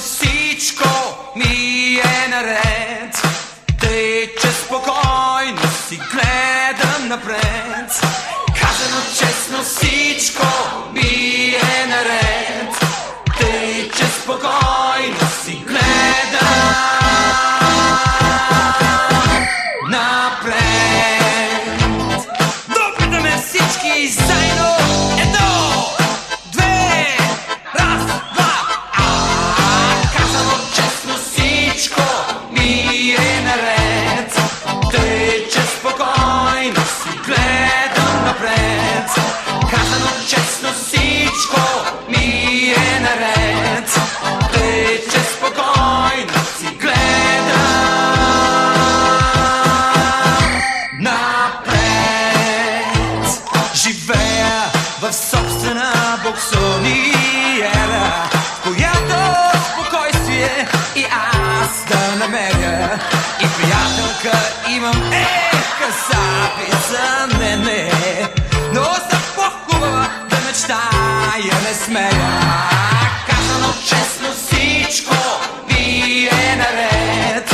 Всъщност всичко ми е наред, тъй че спокойно си гледам напред. Казано честно всичко стая не смея. Казано честно всичко ми е наред.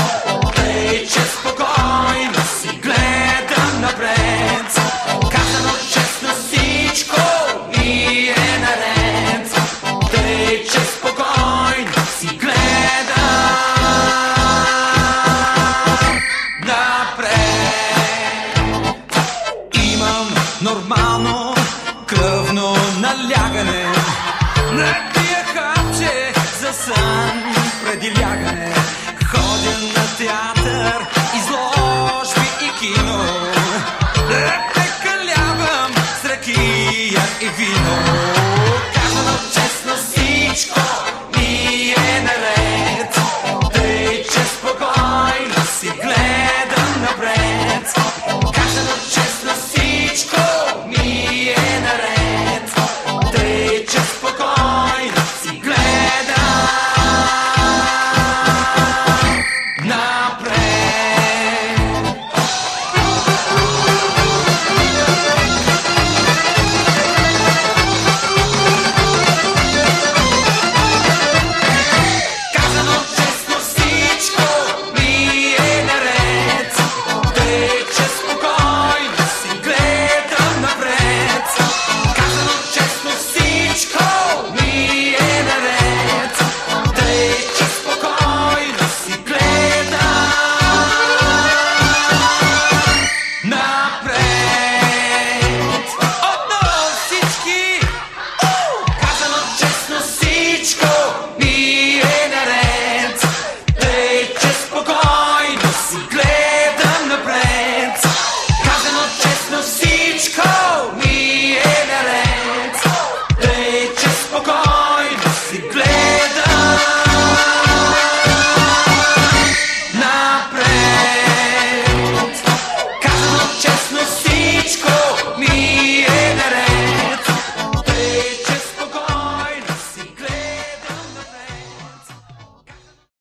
Тъй, че спокойно си гледам напред. Казано честно всичко ми е наред. Тъй, че спокойно си гледам напред. Имам нормално кръвно налягане на тия хапче за сан преди лягане.